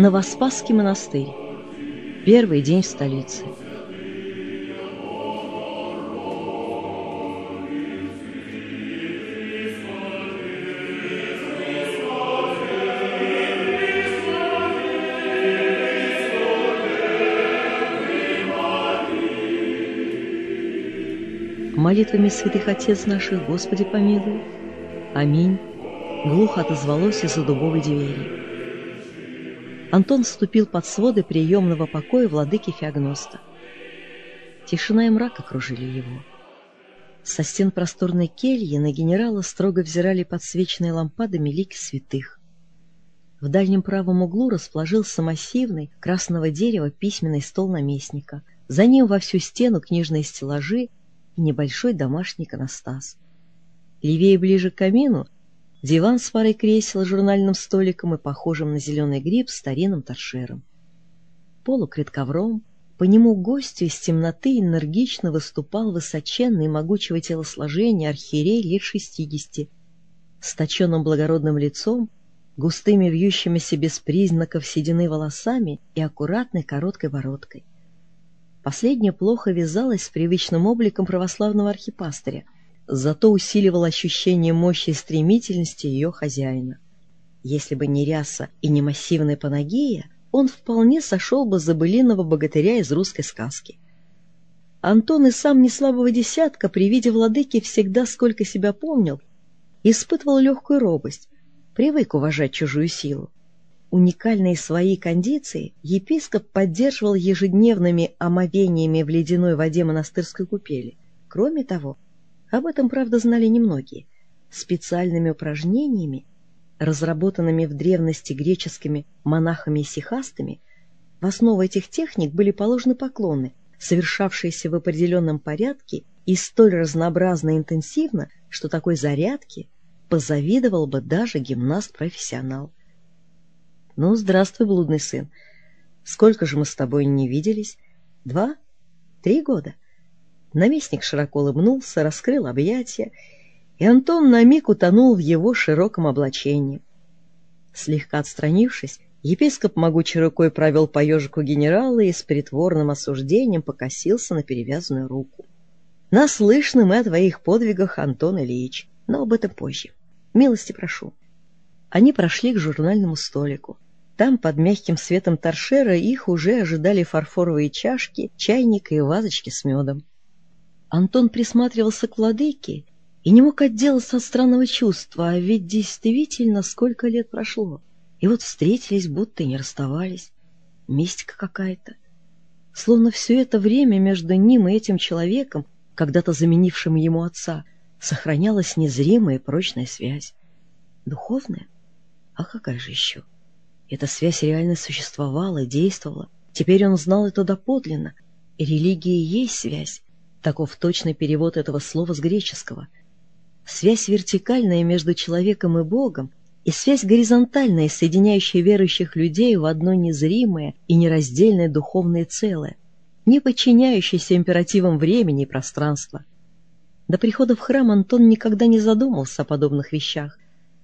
Новоспасский монастырь. Первый день в столице. Молитвами святых Отец наших, Господи помилуй. Аминь. Глухо отозвалось из-за дубовой двери. Антон вступил под своды приемного покоя владыки Феогноста. Тишина и мрак окружили его. Со стен просторной кельи на генерала строго взирали подсвеченные лампадами лики святых. В дальнем правом углу расположился массивный красного дерева письменный стол наместника. За ним во всю стену книжные стеллажи и небольшой домашний иконостас. Левее ближе к камину диван с парой кресел, журнальным столиком и похожим на зеленый гриб старинным торшером. Пол укрыт ковром, по нему гостю из темноты энергично выступал высоченный могучего телосложения архиерей лет шестидесяти, с точенным благородным лицом, густыми вьющимися без признаков седины волосами и аккуратной короткой бородкой. Последнее плохо вязалось с привычным обликом православного архипастыря — зато усиливал ощущение мощи и стремительности ее хозяина. Если бы не ряса и не массивная панагия, он вполне сошел бы за былиного богатыря из русской сказки. Антон и сам не слабого десятка при виде владыки всегда, сколько себя помнил, испытывал легкую робость, привык уважать чужую силу. Уникальные свои кондиции епископ поддерживал ежедневными омовениями в ледяной воде монастырской купели. Кроме того, об этом, правда, знали немногие. Специальными упражнениями, разработанными в древности греческими монахами и сихастами, в основу этих техник были положены поклоны, совершавшиеся в определенном порядке и столь разнообразно и интенсивно, что такой зарядке позавидовал бы даже гимнаст-профессионал. «Ну, здравствуй, блудный сын. Сколько же мы с тобой не виделись? Два? Три года?» Наместник широко улыбнулся, раскрыл объятия, и Антон на миг утонул в его широком облачении. Слегка отстранившись, епископ могучей рукой провел по ежику генерала и с притворным осуждением покосился на перевязанную руку. «Наслышны мы о твоих подвигах, Антон Ильич, но об этом позже. Милости прошу». Они прошли к журнальному столику. Там, под мягким светом торшера, их уже ожидали фарфоровые чашки, чайник и вазочки с медом. Антон присматривался к владыке и не мог отделаться от странного чувства, а ведь действительно сколько лет прошло. И вот встретились, будто и не расставались. Мистика какая-то. Словно все это время между ним и этим человеком, когда-то заменившим ему отца, сохранялась незримая и прочная связь. Духовная? А какая же еще? Эта связь реально существовала, действовала. Теперь он знал это доподлинно. И религия есть связь, Таков точный перевод этого слова с греческого. Связь вертикальная между человеком и Богом и связь горизонтальная, соединяющая верующих людей в одно незримое и нераздельное духовное целое, не подчиняющееся императивам времени и пространства. До прихода в храм Антон никогда не задумывался о подобных вещах,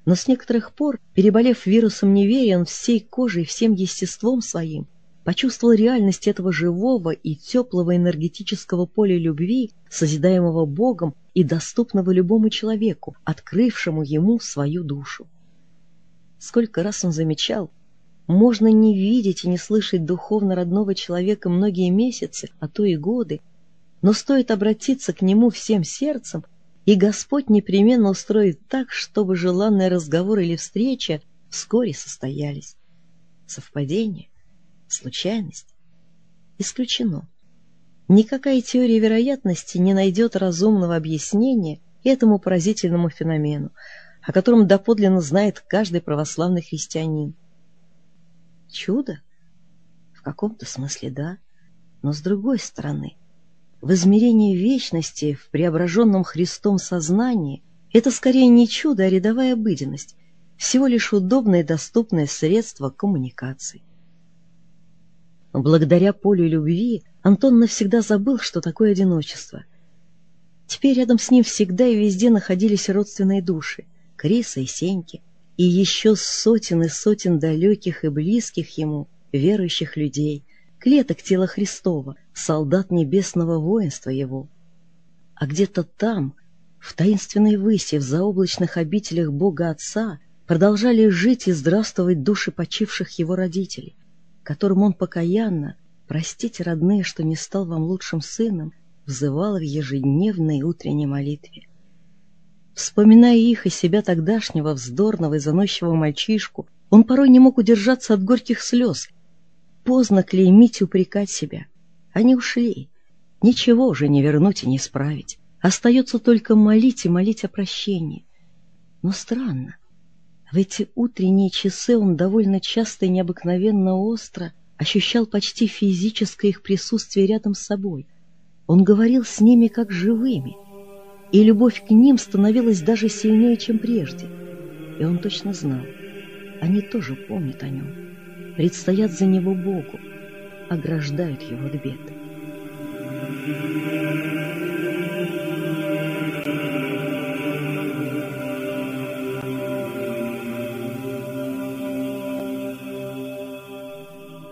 но с некоторых пор, переболев вирусом неверия, он всей кожей, всем естеством своим почувствовал реальность этого живого и теплого энергетического поля любви, созидаемого Богом и доступного любому человеку, открывшему ему свою душу. Сколько раз он замечал, можно не видеть и не слышать духовно родного человека многие месяцы, а то и годы, но стоит обратиться к нему всем сердцем, и Господь непременно устроит так, чтобы желанный разговор или встреча вскоре состоялись. Совпадение? Случайность? Исключено. Никакая теория вероятности не найдет разумного объяснения этому поразительному феномену, о котором доподлинно знает каждый православный христианин. Чудо? В каком-то смысле да, но с другой стороны, в измерении вечности, в преображенном Христом сознании, это скорее не чудо, а рядовая обыденность, всего лишь удобное и доступное средство коммуникации. Благодаря полю любви Антон навсегда забыл, что такое одиночество. Теперь рядом с ним всегда и везде находились родственные души — Криса и Сеньки, и еще сотен и сотен далеких и близких ему верующих людей, клеток тела Христова, солдат небесного воинства его. А где-то там, в таинственной выси, в заоблачных обителях Бога Отца, продолжали жить и здравствовать души почивших его родителей, которым он покаянно, простите, родные, что не стал вам лучшим сыном, взывал в ежедневной утренней молитве. Вспоминая их и себя тогдашнего, вздорного и заносчивого мальчишку, он порой не мог удержаться от горьких слез. Поздно клеймить и упрекать себя. Они ушли. Ничего уже не вернуть и не исправить. Остается только молить и молить о прощении. Но странно. В эти утренние часы он довольно часто и необыкновенно остро ощущал почти физическое их присутствие рядом с собой. Он говорил с ними как живыми, и любовь к ним становилась даже сильнее, чем прежде. И он точно знал, они тоже помнят о нем, предстоят за него Богу, ограждают его от бед.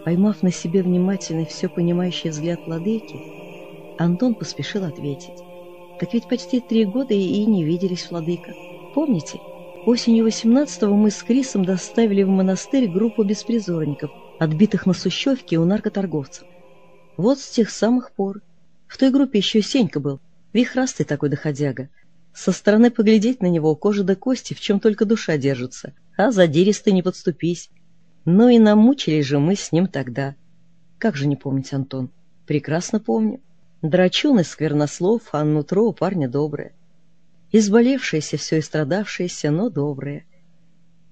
Поймав на себе внимательный, все понимающий взгляд владыки, Антон поспешил ответить. «Так ведь почти три года и не виделись, владыка. Помните, осенью 18-го мы с Крисом доставили в монастырь группу беспризорников, отбитых на сущевке у наркоторговцев. Вот с тех самых пор. В той группе еще Сенька был, вихрастый такой доходяга. Со стороны поглядеть на него кожа до кости, в чем только душа держится, а задиристый не подступись». Ну и намучились же мы с ним тогда. Как же не помнить, Антон? Прекрасно помню. Драчун и сквернослов, а нутро у парня доброе. Изболевшееся все и страдавшееся, но доброе.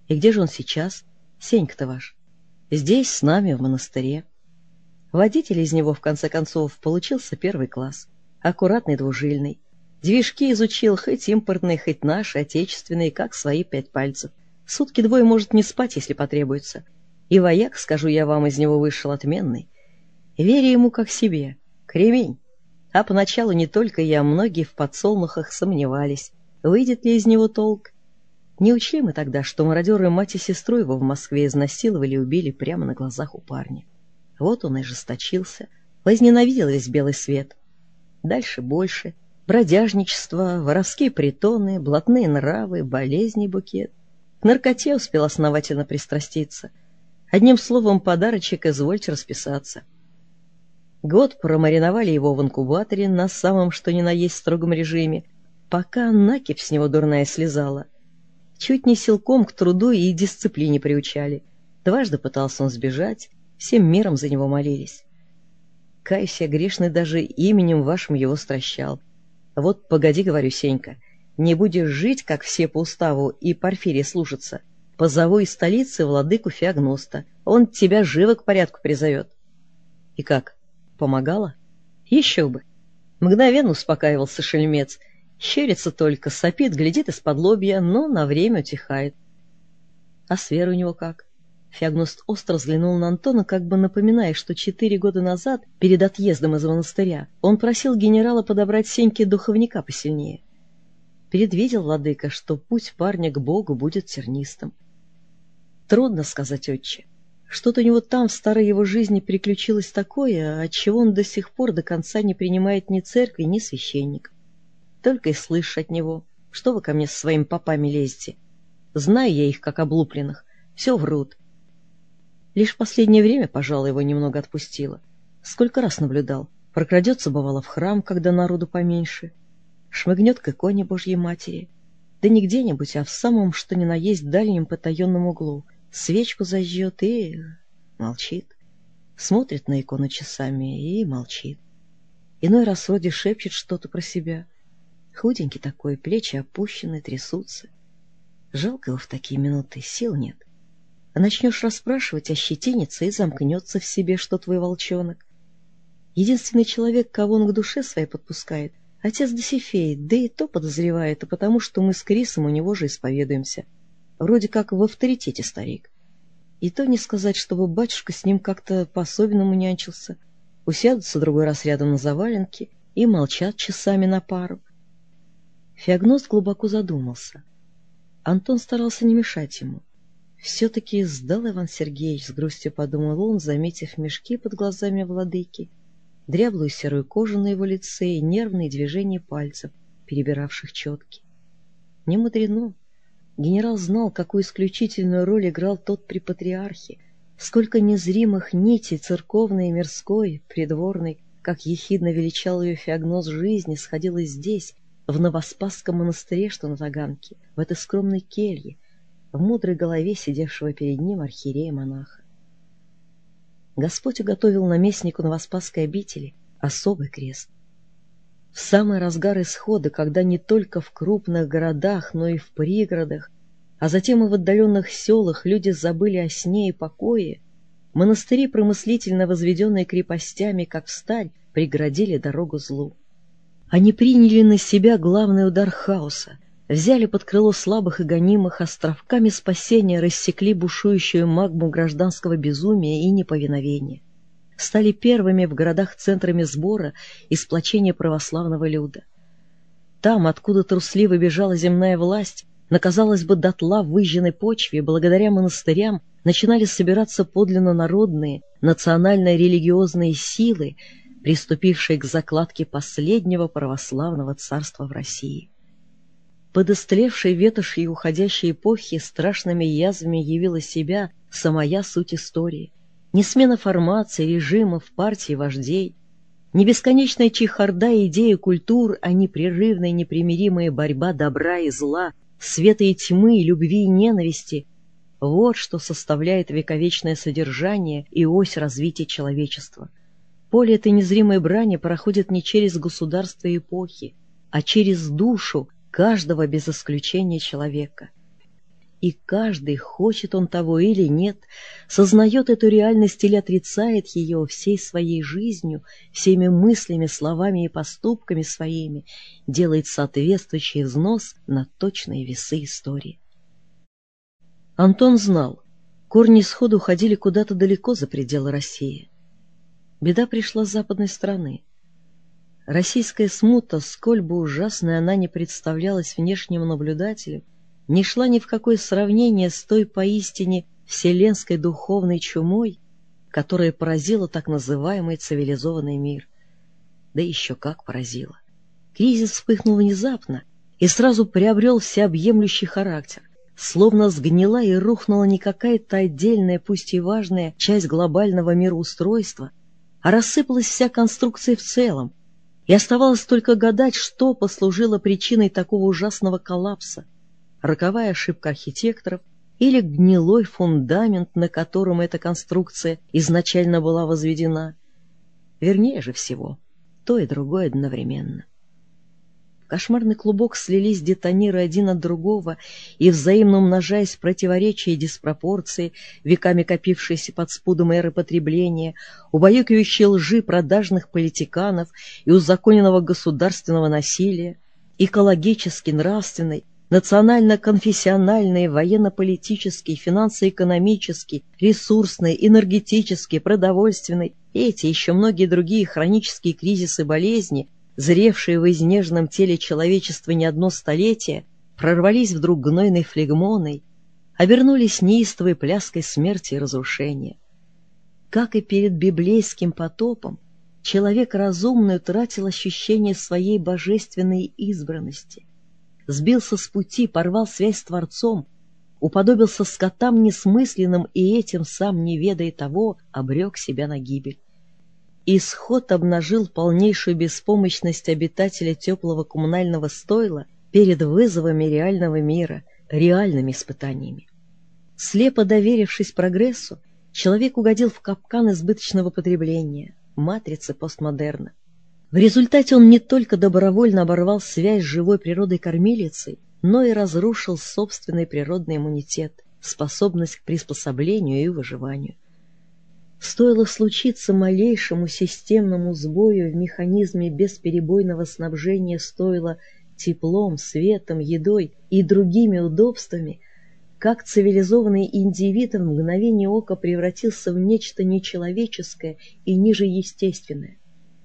И где же он сейчас? Сенька-то ваш. Здесь, с нами, в монастыре. Водитель из него, в конце концов, получился первый класс. Аккуратный двужильный. Движки изучил, хоть импортные, хоть наши, отечественные, как свои пять пальцев. Сутки двое может не спать, если потребуется. И вояк, скажу я вам, из него вышел отменный. Веря ему как себе. Кремень. А поначалу не только я, многие в подсолнухах сомневались, выйдет ли из него толк. Не учли мы тогда, что мародеры мать и сестру его в Москве изнасиловали и убили прямо на глазах у парня. Вот он и жесточился, возненавидел весь белый свет. Дальше больше. Бродяжничество, воровские притоны, блатные нравы, болезни букет. К наркоте успел основательно пристраститься — Одним словом, подарочек, извольте расписаться. Год промариновали его в инкубаторе на самом что ни на есть строгом режиме, пока накипь с него дурная слезала. Чуть не силком к труду и дисциплине приучали. Дважды пытался он сбежать, всем миром за него молились. Кайся, грешный даже именем вашим его стращал. Вот погоди, говорю, Сенька, не будешь жить, как все по уставу, и Порфирия слушаться — Позову из столицы владыку Феогноста. Он тебя живо к порядку призовет. И как, помогала? Еще бы. Мгновенно успокаивался шельмец. Щерится только, сопит, глядит из-под лобья, но на время утихает. А с верой у него как? Феогност остро взглянул на Антона, как бы напоминая, что четыре года назад, перед отъездом из монастыря, он просил генерала подобрать Сеньке духовника посильнее. Предвидел владыка, что путь парня к Богу будет тернистым. Трудно сказать, отче. Что-то у него там в старой его жизни приключилось такое, от чего он до сих пор до конца не принимает ни церкви, ни священник. Только и слышишь от него, что вы ко мне со своими попами лезете. Знаю я их, как облупленных, все врут. Лишь последнее время, пожалуй, его немного отпустило. Сколько раз наблюдал. Прокрадется, бывало, в храм, когда народу поменьше. Шмыгнет к иконе Божьей Матери. Да не где-нибудь, а в самом, что ни на есть, дальнем потаенном углу — свечку зажжет и молчит. Смотрит на икону часами и молчит. Иной раз вроде шепчет что-то про себя. Худенький такой, плечи опущены, трясутся. Жалко его в такие минуты, сил нет. А начнешь расспрашивать, ощетинится и замкнется в себе, что твой волчонок. Единственный человек, кого он к душе своей подпускает, отец Досифей, да и то подозревает, а потому что мы с Крисом у него же исповедуемся — Вроде как в авторитете старик. И то не сказать, чтобы батюшка с ним как-то по-особенному нянчился. Усядутся другой раз рядом на заваленке и молчат часами на пару. Феогност глубоко задумался. Антон старался не мешать ему. Все-таки сдал Иван Сергеевич, с грустью подумал он, заметив мешки под глазами владыки, дряблую серую кожу на его лице и нервные движения пальцев, перебиравших четки. Не мудрено. Генерал знал, какую исключительную роль играл тот при патриархе, сколько незримых нитей церковной и мирской, придворной, как ехидно величал ее феогноз жизни, сходилось здесь, в Новоспасском монастыре, что на Таганке, в этой скромной келье, в мудрой голове сидевшего перед ним архиерея-монаха. Господь уготовил наместнику Новоспасской обители особый крест. В самый разгар исхода, когда не только в крупных городах, но и в пригородах, а затем и в отдаленных селах люди забыли о сне и покое, монастыри, промыслительно возведенные крепостями, как всталь, преградили дорогу злу. Они приняли на себя главный удар хаоса, взяли под крыло слабых и гонимых, островками спасения рассекли бушующую магму гражданского безумия и неповиновения. Стали первыми в городах центрами сбора и сплочения православного люда. Там, откуда трусливо бежала земная власть, на, казалось бы, дотла выжженной почве, благодаря монастырям, начинали собираться подлинно народные, национально-религиозные силы, приступившие к закладке последнего православного царства в России. Под истлевшей ветошью уходящей эпохи страшными язвами явила себя самая суть истории. Не смена формаций, режимов, партий, вождей, не бесконечная чехарда идеи культур, а непрерывная непримиримая борьба добра и зла, света и тьмы, любви и ненависти — вот что составляет вековечное содержание и ось развития человечества. Поле этой незримой брани проходит не через государства и эпохи, а через душу, каждого без исключения человека. И каждый, хочет он того или нет, сознает эту реальность или отрицает ее всей своей жизнью, всеми мыслями, словами и поступками своими, делает соответствующий взнос на точные весы истории. Антон знал, корни сходу уходили куда-то далеко за пределы России. Беда пришла с западной стороны — Российская смута, сколь бы ужасной она не представлялась внешнему наблюдателю, не шла ни в какое сравнение с той поистине вселенской духовной чумой, которая поразила так называемый цивилизованный мир. Да еще как поразила. Кризис вспыхнул внезапно и сразу приобрел всеобъемлющий характер, словно сгнила и рухнула не какая-то отдельная, пусть и важная, часть глобального мироустройства, а рассыпалась вся конструкция в целом, и оставалось только гадать, что послужило причиной такого ужасного коллапса. Роковая ошибка архитекторов или гнилой фундамент, на котором эта конструкция изначально была возведена. Вернее же всего, то и другое одновременно кошмарный клубок слились детониры один от другого, и, взаимно умножаясь противоречия и диспропорции, веками копившиеся под спудом эры потребления, убаюкивающие лжи продажных политиканов и узаконенного государственного насилия, экологический, нравственный, национально-конфессиональный, военно-политический, финансово-экономический, ресурсный, энергетический, продовольственный, эти и еще многие другие хронические кризисы болезни – зревшие в изнеженном теле человечества не одно столетие, прорвались вдруг гнойной флегмоной, обернулись неистовой пляской смерти и разрушения. Как и перед библейским потопом, человек разумный утратил ощущение своей божественной избранности, сбился с пути, порвал связь с Творцом, уподобился скотам несмысленным и этим, сам не ведая того, обрек себя на гибель. Исход обнажил полнейшую беспомощность обитателя теплого коммунального стойла перед вызовами реального мира, реальными испытаниями. Слепо доверившись прогрессу, человек угодил в капкан избыточного потребления, матрицы постмодерна. В результате он не только добровольно оборвал связь с живой природой-кормилицей, но и разрушил собственный природный иммунитет, способность к приспособлению и выживанию. Стоило случиться малейшему системному сбою в механизме бесперебойного снабжения стоило теплом, светом, едой и другими удобствами, как цивилизованный индивид в мгновение ока превратился в нечто нечеловеческое и ниже естественное,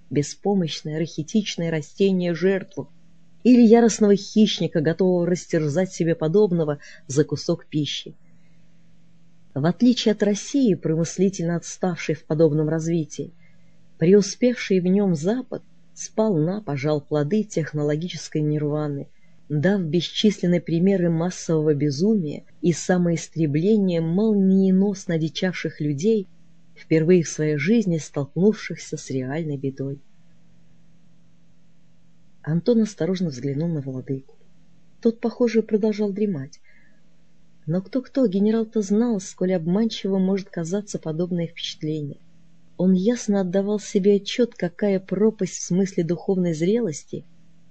беспомощное рахитичное растение-жертву или яростного хищника, готового растерзать себе подобного за кусок пищи. В отличие от России, промыслительно отставшей в подобном развитии, преуспевший в нем Запад сполна пожал плоды технологической нирваны, дав бесчисленные примеры массового безумия и самоистребления молниеносно одичавших людей, впервые в своей жизни столкнувшихся с реальной бедой. Антон осторожно взглянул на владыку. Тот, похоже, продолжал дремать. Но кто-кто, генерал-то знал, сколь обманчиво может казаться подобное впечатление. Он ясно отдавал себе отчет, какая пропасть в смысле духовной зрелости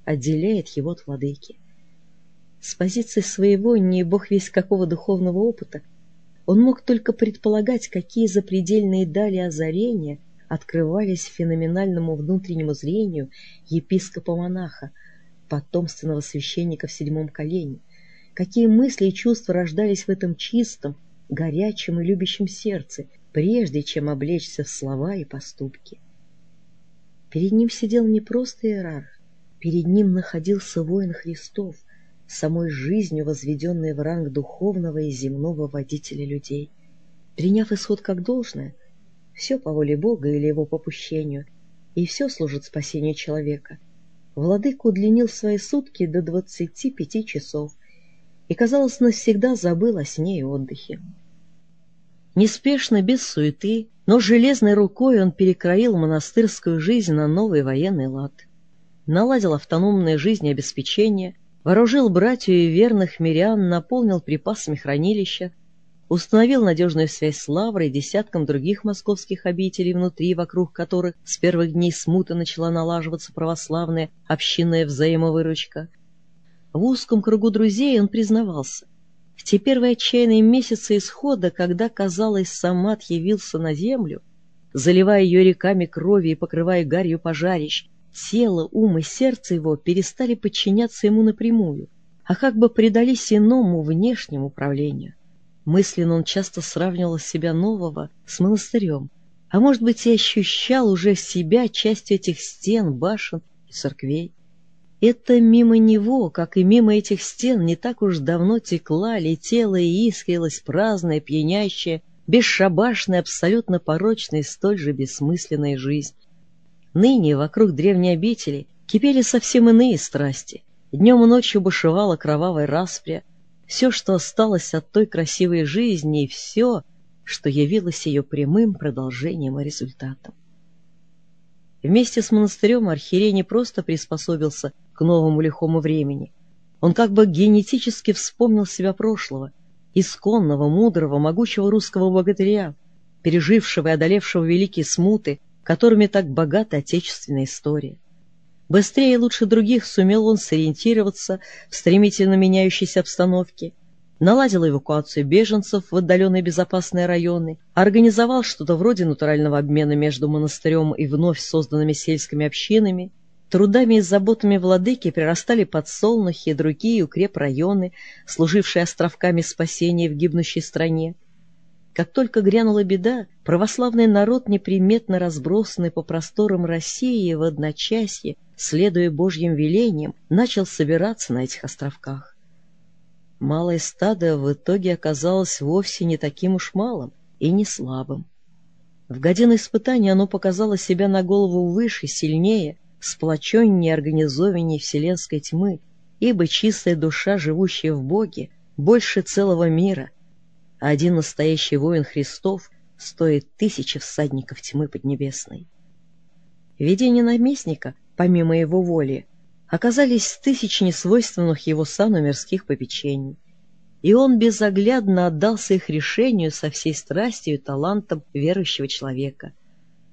отделяет его от владыки. С позиции своего, не бог весь какого духовного опыта, он мог только предполагать, какие запредельные дали озарения открывались феноменальному внутреннему зрению епископа-монаха, потомственного священника в седьмом колене, какие мысли и чувства рождались в этом чистом, горячем и любящем сердце, прежде чем облечься в слова и поступки. Перед ним сидел не просто иерарх, перед ним находился воин Христов, самой жизнью возведенный в ранг духовного и земного водителя людей. Приняв исход как должное, все по воле Бога или его попущению, и все служит спасению человека, владыка удлинил свои сутки до двадцати пяти часов и, казалось, навсегда забыл о сне и отдыхе. Неспешно, без суеты, но железной рукой он перекроил монастырскую жизнь на новый военный лад. Наладил автономное жизнеобеспечение, вооружил братью и верных мирян, наполнил припасами хранилища, установил надежную связь с Лаврой и десятком других московских обителей внутри, вокруг которых с первых дней смуты начала налаживаться православная общинная взаимовыручка. В узком кругу друзей он признавался. В те первые отчаянные месяцы исхода, когда, казалось, Самат явился на землю, заливая ее реками крови и покрывая гарью пожарищ, тело, ум и сердце его перестали подчиняться ему напрямую, а как бы предались иному внешнему управлению. Мысленно он часто сравнивал себя нового с монастырем, а может быть и ощущал уже себя частью этих стен, башен и церквей. Это мимо него, как и мимо этих стен, не так уж давно текла, летела и искрилась праздная, пьянящая, бесшабашная, абсолютно порочная и столь же бессмысленная жизнь. Ныне вокруг древней обители кипели совсем иные страсти. Днем и ночью бушевала кровавая распря, все, что осталось от той красивой жизни, и все, что явилось ее прямым продолжением и результатом. Вместе с монастырем архиерей не просто приспособился к новому лихому времени. Он как бы генетически вспомнил себя прошлого, исконного, мудрого, могучего русского богатыря, пережившего и одолевшего великие смуты, которыми так богата отечественная история. Быстрее и лучше других сумел он сориентироваться в стремительно меняющейся обстановке, наладил эвакуацию беженцев в отдаленные безопасные районы, организовал что-то вроде натурального обмена между монастырем и вновь созданными сельскими общинами, трудами и заботами владыки прирастали подсолнухи и другие укрепрайоны, служившие островками спасения в гибнущей стране. Как только грянула беда, православный народ, неприметно разбросанный по просторам России в одночасье, следуя Божьим велениям, начал собираться на этих островках. Малое стадо в итоге оказалось вовсе не таким уж малым и не слабым. В годину испытания оно показало себя на голову выше, сильнее, сплоченнее, организованнее вселенской тьмы, ибо чистая душа, живущая в Боге, больше целого мира, а один настоящий воин Христов стоит тысячи всадников тьмы поднебесной. Видение наместника — помимо его воли, оказались тысячи несвойственных его сану мирских попечений. И он безоглядно отдался их решению со всей страстью и талантом верующего человека.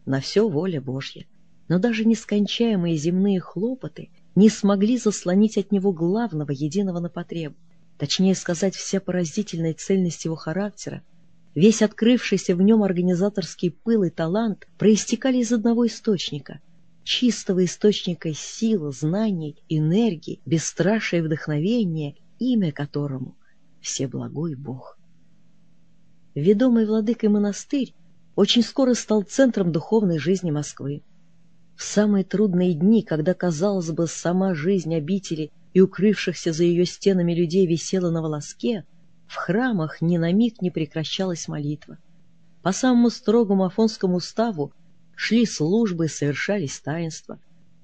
На все воля Божья. Но даже нескончаемые земные хлопоты не смогли заслонить от него главного, единого на потребу. Точнее сказать, вся поразительная цельность его характера, весь открывшийся в нем организаторский пыл и талант проистекали из одного источника — чистого источника силы, знаний, энергии, бесстрашия и вдохновения, имя которому — Всеблагой Бог. Ведомый владыкой монастырь очень скоро стал центром духовной жизни Москвы. В самые трудные дни, когда, казалось бы, сама жизнь обители и укрывшихся за ее стенами людей висела на волоске, В храмах ни на миг не прекращалась молитва. По самому строгому афонскому уставу шли службы, совершались таинства.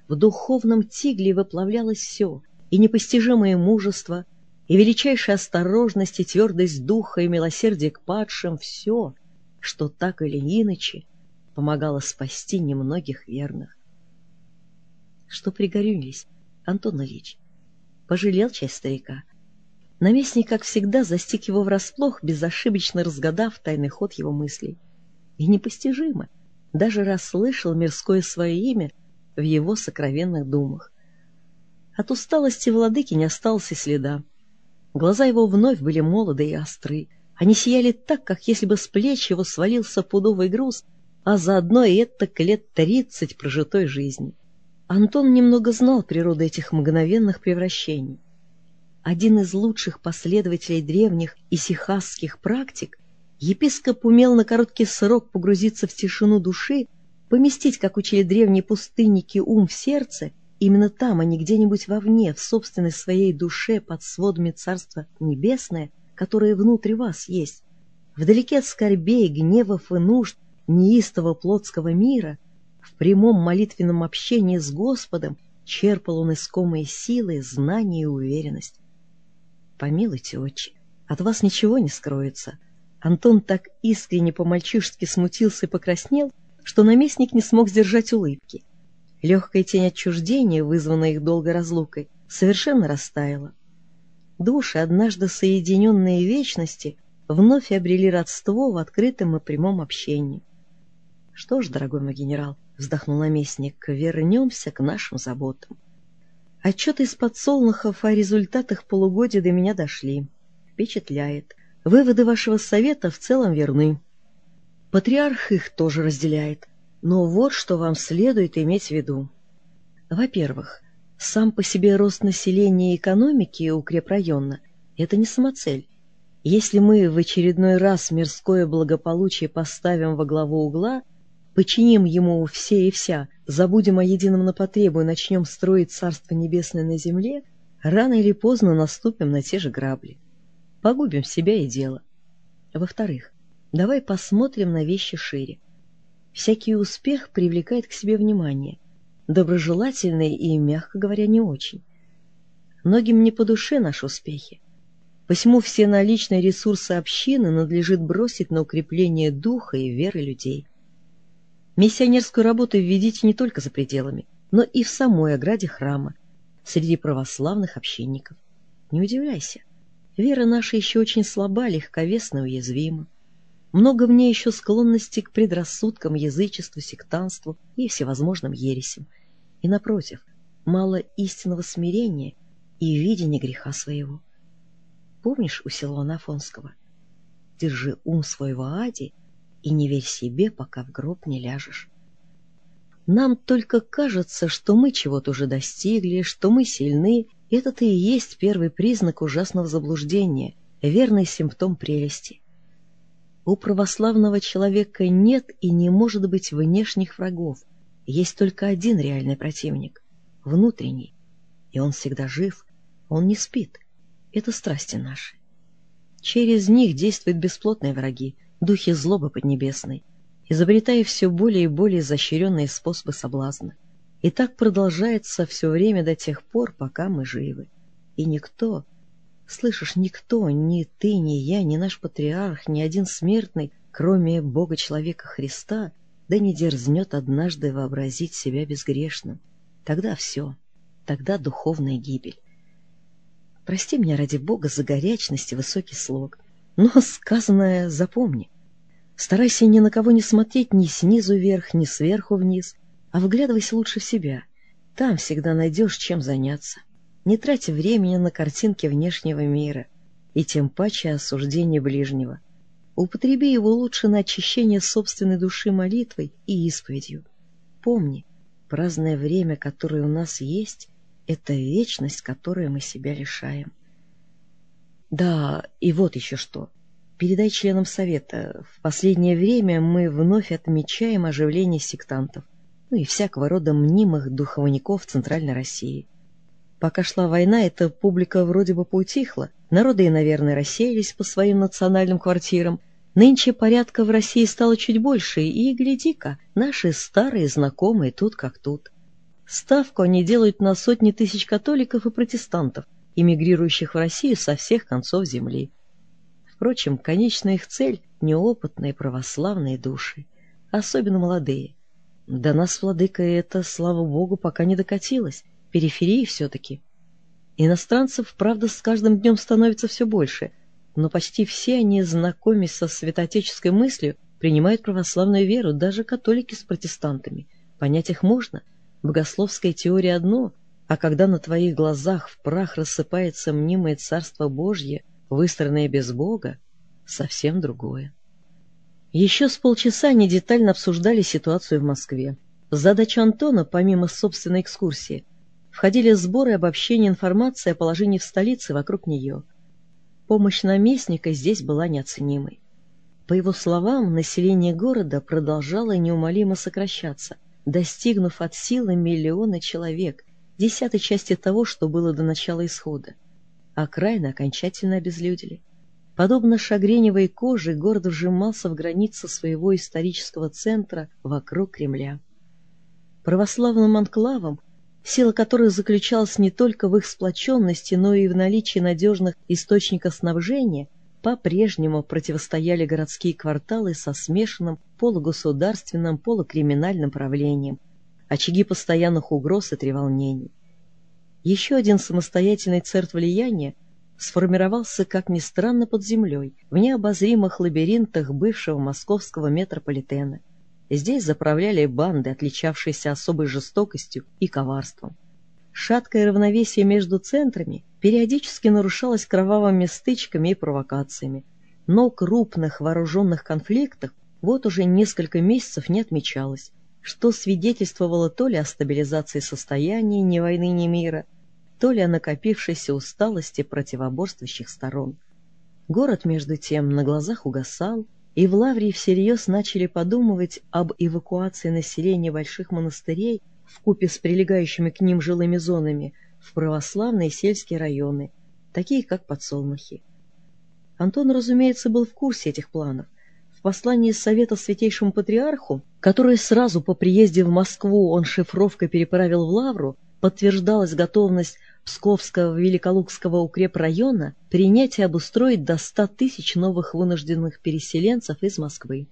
В духовном тигле выплавлялось все, и непостижимое мужество, и величайшая осторожность, и твердость духа, и милосердие к падшим — все, что так или иначе помогало спасти немногих верных. Что пригорюнились, Антон Ильич? Пожалел часть старика. Наместник, как всегда, застиг его врасплох, безошибочно разгадав тайный ход его мыслей. И непостижимо, даже расслышал мирское свое имя в его сокровенных думах. От усталости владыки не осталось и следа. Глаза его вновь были молоды и остры. Они сияли так, как если бы с плеч его свалился пудовый груз, а заодно и это лет тридцать прожитой жизни. Антон немного знал природу этих мгновенных превращений. Один из лучших последователей древних исихасских практик, епископ умел на короткий срок погрузиться в тишину души, поместить, как учили древние пустынники, ум в сердце Именно там, а не где-нибудь вовне, в собственной своей душе, под сводами Царства Небесное, которое внутри вас есть. Вдалеке от скорбей, гневов и нужд неистого плотского мира, в прямом молитвенном общении с Господом черпал он искомые силы, знания и уверенность. Помилуйте, отче, от вас ничего не скроется. Антон так искренне по-мальчишески смутился и покраснел, что наместник не смог сдержать улыбки. Легкая тень отчуждения, вызванная их долгой разлукой, совершенно растаяла. Души, однажды соединенные вечности, вновь обрели родство в открытом и прямом общении. — Что ж, дорогой мой генерал, — вздохнул наместник, — вернемся к нашим заботам. Отчеты из подсолнухов о результатах полугодия до меня дошли. Впечатляет. Выводы вашего совета в целом верны. Патриарх их тоже разделяет. Но вот что вам следует иметь в виду. Во-первых, сам по себе рост населения и экономики укрепрайона – это не самоцель. Если мы в очередной раз мирское благополучие поставим во главу угла, починим ему все и вся, забудем о едином на потребу и начнем строить Царство Небесное на земле, рано или поздно наступим на те же грабли. Погубим себя и дело. Во-вторых, давай посмотрим на вещи шире. Всякий успех привлекает к себе внимание, доброжелательный и, мягко говоря, не очень. Многим не по душе наши успехи. Посему все наличные ресурсы общины надлежит бросить на укрепление духа и веры людей. Миссионерскую работу введите не только за пределами, но и в самой ограде храма, среди православных общинников. Не удивляйся, вера наша еще очень слаба, легковесна уязвима. Много в ней еще склонности к предрассудкам, язычеству, сектанству и всевозможным ересям. И, напротив, мало истинного смирения и видения греха своего. Помнишь у Силуана Афонского? Держи ум свой в Ааде и не верь себе, пока в гроб не ляжешь. Нам только кажется, что мы чего-то уже достигли, что мы сильны. Это-то и есть первый признак ужасного заблуждения, верный симптом прелести. У православного человека нет и не может быть внешних врагов. Есть только один реальный противник — внутренний. И он всегда жив, он не спит. Это страсти наши. Через них действуют бесплотные враги, духи злобы поднебесной, изобретая все более и более изощренные способы соблазна. И так продолжается все время до тех пор, пока мы живы. И никто, Слышишь, никто, ни ты, ни я, ни наш патриарх, ни один смертный, кроме Бога-человека Христа, да не дерзнет однажды вообразить себя безгрешным. Тогда все, тогда духовная гибель. Прости меня ради Бога за горячность и высокий слог, но сказанное запомни. Старайся ни на кого не смотреть ни снизу вверх, ни сверху вниз, а выглядывайся лучше в себя. Там всегда найдешь чем заняться. Не трать времени на картинки внешнего мира и тем паче осуждение ближнего. Употреби его лучше на очищение собственной души молитвой и исповедью. Помни, праздное время, которое у нас есть, это вечность, которой мы себя лишаем. Да, и вот еще что. Передай членам Совета, в последнее время мы вновь отмечаем оживление сектантов, ну и всякого рода мнимых духовников Центральной России. Пока шла война, эта публика вроде бы поутихла. Народы, и, наверное, рассеялись по своим национальным квартирам. Нынче порядка в России стало чуть больше, и, гляди-ка, наши старые знакомые тут как тут. Ставку они делают на сотни тысяч католиков и протестантов, эмигрирующих в Россию со всех концов земли. Впрочем, конечная их цель — неопытные православные души, особенно молодые. До нас, владыка, это, слава богу, пока не докатилось, периферии все-таки. Иностранцев, правда, с каждым днем становится все больше, но почти все они, знакомясь со святоотеческой мыслью, принимают православную веру, даже католики с протестантами. Понять их можно. Богословская теория одно, а когда на твоих глазах в прах рассыпается мнимое Царство Божье, выстроенное без Бога, совсем другое. Еще с полчаса они детально обсуждали ситуацию в Москве. В задачу Антона, помимо собственной экскурсии, входили сборы и обобщение информации о положении в столице вокруг нее. Помощь наместника здесь была неоценимой. По его словам, население города продолжало неумолимо сокращаться, достигнув от силы миллиона человек, десятой части того, что было до начала исхода. Окраины окончательно обезлюдили. Подобно шагреневой коже, город вжимался в границы своего исторического центра вокруг Кремля. Православным анклавам сила которых заключалась не только в их сплоченности, но и в наличии надежных источников снабжения, по-прежнему противостояли городские кварталы со смешанным полугосударственным, полукриминальным правлением, очаги постоянных угроз и треволнений. Еще один самостоятельный церт влияния сформировался, как ни странно, под землей, в необозримых лабиринтах бывшего московского метрополитена. Здесь заправляли банды, отличавшиеся особой жестокостью и коварством. Шаткое равновесие между центрами периодически нарушалось кровавыми стычками и провокациями, но крупных вооруженных конфликтов вот уже несколько месяцев не отмечалось, что свидетельствовало то ли о стабилизации состояния ни войны, ни мира, то ли о накопившейся усталости противоборствующих сторон. Город, между тем, на глазах угасал, и в Лаврии всерьез начали подумывать об эвакуации населения больших монастырей в купе с прилегающими к ним жилыми зонами в православные сельские районы, такие как Подсолнухи. Антон, разумеется, был в курсе этих планов. В послании Совета Святейшему Патриарху, которое сразу по приезде в Москву он шифровкой переправил в Лавру, подтверждалась готовность Псковского Великолукского укрепрайона принять и обустроить до 100 тысяч новых вынужденных переселенцев из Москвы.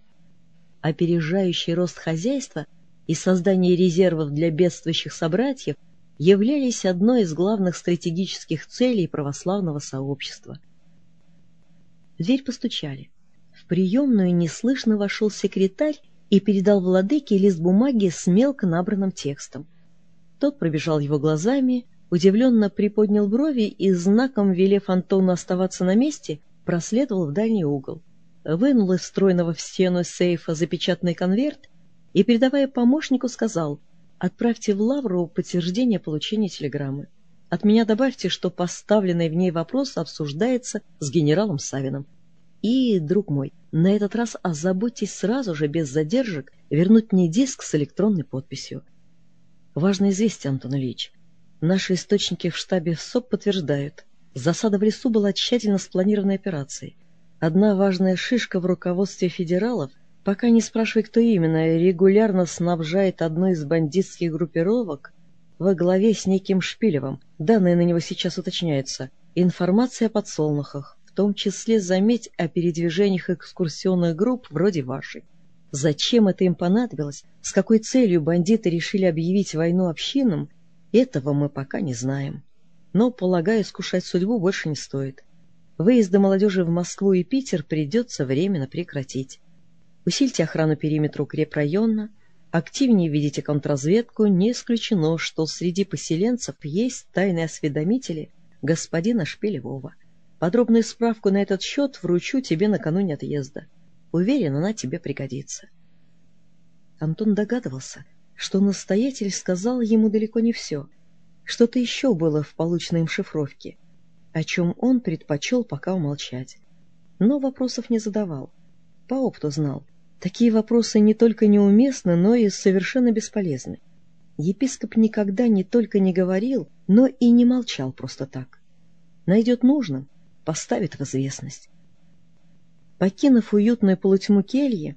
Опережающий рост хозяйства и создание резервов для бедствующих собратьев являлись одной из главных стратегических целей православного сообщества. В дверь постучали. Приемную неслышно вошел секретарь и передал владыке лист бумаги с мелко набранным текстом. Тот пробежал его глазами, удивленно приподнял брови и, знаком велев Антону оставаться на месте, проследовал в дальний угол. Вынул из встроенного в стену сейфа запечатанный конверт и, передавая помощнику, сказал «Отправьте в Лавру подтверждение получения телеграммы. От меня добавьте, что поставленный в ней вопрос обсуждается с генералом Савиным. И, друг мой, на этот раз озаботьтесь сразу же, без задержек, вернуть мне диск с электронной подписью. Важное известие, Антон Ильич. Наши источники в штабе СОП подтверждают, засада в лесу была тщательно спланированной операцией. Одна важная шишка в руководстве федералов, пока не спрашивай, кто именно, регулярно снабжает одну из бандитских группировок во главе с неким Шпилевым, данные на него сейчас уточняются, информация о подсолнухах, том числе, заметь, о передвижениях экскурсионных групп вроде вашей. Зачем это им понадобилось, с какой целью бандиты решили объявить войну общинам, этого мы пока не знаем. Но, полагаю, искушать судьбу больше не стоит. Выезды молодежи в Москву и Питер придется временно прекратить. Усильте охрану периметра укрепрайона, активнее ведите контрразведку, не исключено, что среди поселенцев есть тайные осведомители господина Шпилевого. Подробную справку на этот счет вручу тебе накануне отъезда. Уверен, она тебе пригодится. Антон догадывался — что настоятель сказал ему далеко не все. Что-то еще было в полученной им шифровке, о чем он предпочел пока умолчать. Но вопросов не задавал. По опыту знал. Такие вопросы не только неуместны, но и совершенно бесполезны. Епископ никогда не только не говорил, но и не молчал просто так. Найдет нужным, поставит в известность. Покинув уютную полутьму кельи,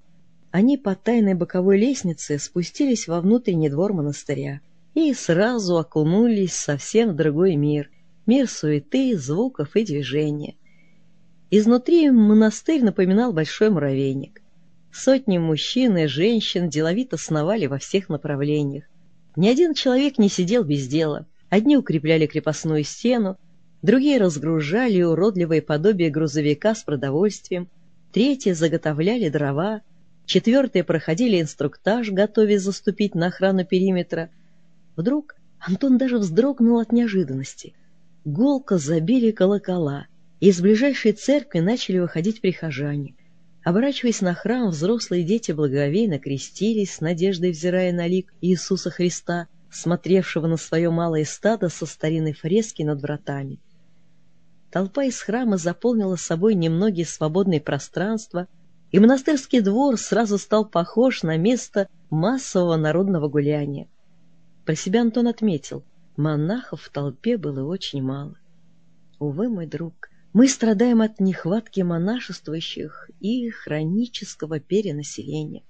они по тайной боковой лестнице спустились во внутренний двор монастыря и сразу окунулись совсем в другой мир, мир суеты, звуков и движения. Изнутри монастырь напоминал большой муравейник. Сотни мужчин и женщин деловито сновали во всех направлениях. Ни один человек не сидел без дела. Одни укрепляли крепостную стену, другие разгружали уродливое подобие грузовика с продовольствием, третьи заготовляли дрова, четвертые проходили инструктаж, готовясь заступить на охрану периметра. Вдруг Антон даже вздрогнул от неожиданности. Голко забили колокола, и из ближайшей церкви начали выходить прихожане. Оборачиваясь на храм, взрослые дети благоговейно крестились, с надеждой взирая на лик Иисуса Христа, смотревшего на свое малое стадо со старинной фрески над вратами. Толпа из храма заполнила собой немногие свободные пространства, и монастырский двор сразу стал похож на место массового народного гуляния. Про себя Антон отметил, монахов в толпе было очень мало. Увы, мой друг, мы страдаем от нехватки монашествующих и хронического перенаселения.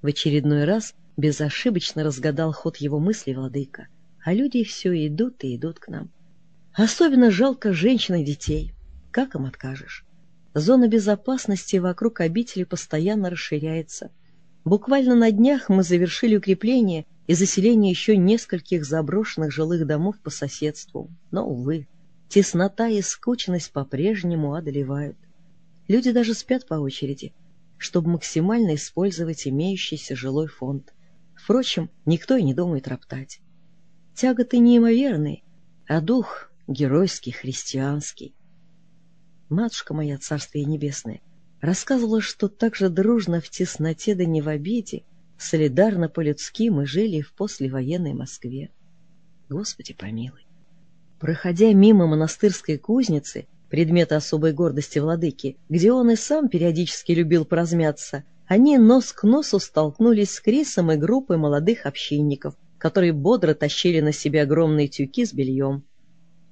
В очередной раз безошибочно разгадал ход его мысли владыка, а люди все идут и идут к нам. Особенно жалко женщин и детей. Как им откажешь? Зона безопасности вокруг обители постоянно расширяется. Буквально на днях мы завершили укрепление и заселение еще нескольких заброшенных жилых домов по соседству. Но, увы, Теснота и скучность по-прежнему одолевают. Люди даже спят по очереди, чтобы максимально использовать имеющийся жилой фонд. Впрочем, никто и не думает роптать. Тяготы неимоверные, а дух геройский, христианский. Матушка моя, царствие небесное, рассказывала, что так же дружно в тесноте да не в обиде, солидарно по-людски мы жили в послевоенной Москве. Господи помилуй. Проходя мимо монастырской кузницы, предмета особой гордости владыки, где он и сам периодически любил поразмяться, они нос к носу столкнулись с Крисом и группой молодых общинников, которые бодро тащили на себе огромные тюки с бельем.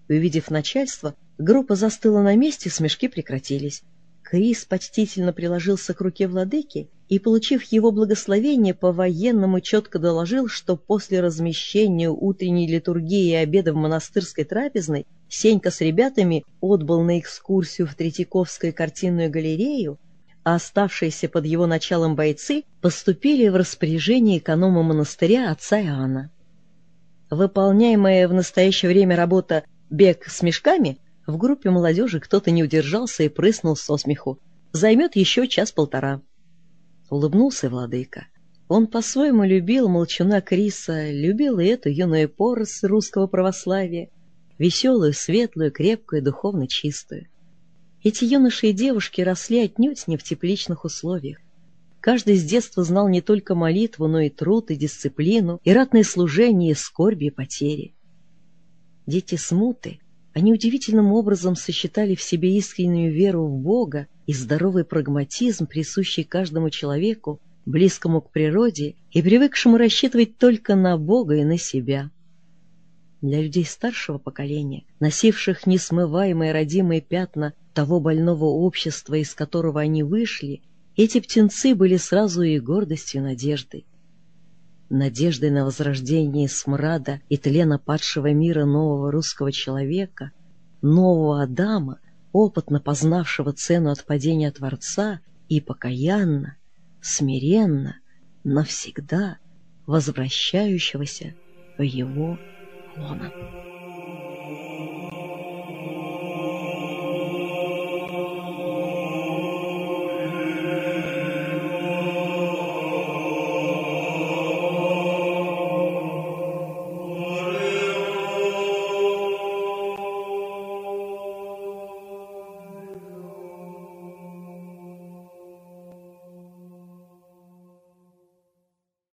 Увидев начальство, группа застыла на месте, смешки прекратились. Крис почтительно приложился к руке владыки и, получив его благословение, по-военному четко доложил, что после размещения утренней литургии и обеда в монастырской трапезной Сенька с ребятами отбыл на экскурсию в Третьяковскую картинную галерею, а оставшиеся под его началом бойцы поступили в распоряжение эконома монастыря отца Иоанна. Выполняемая в настоящее время работа «бег с мешками» в группе молодежи кто-то не удержался и прыснул со смеху. Займет еще час-полтора улыбнулся владыка. Он по-своему любил молчуна Криса, любил и эту юную поросль русского православия, веселую, светлую, крепкую, духовно чистую. Эти юноши и девушки росли отнюдь не в тепличных условиях. Каждый с детства знал не только молитву, но и труд, и дисциплину, и ратное служение, и скорби, и потери. Дети смуты, они удивительным образом сочетали в себе искреннюю веру в Бога и здоровый прагматизм, присущий каждому человеку, близкому к природе и привыкшему рассчитывать только на Бога и на себя. Для людей старшего поколения, носивших несмываемые родимые пятна того больного общества, из которого они вышли, эти птенцы были сразу и гордостью, и надеждой. Надеждой на возрождение смрада и тлена падшего мира нового русского человека, нового Адама, опытно познавшего цену от падения Творца и покаянно, смиренно, навсегда возвращающегося в его лоно.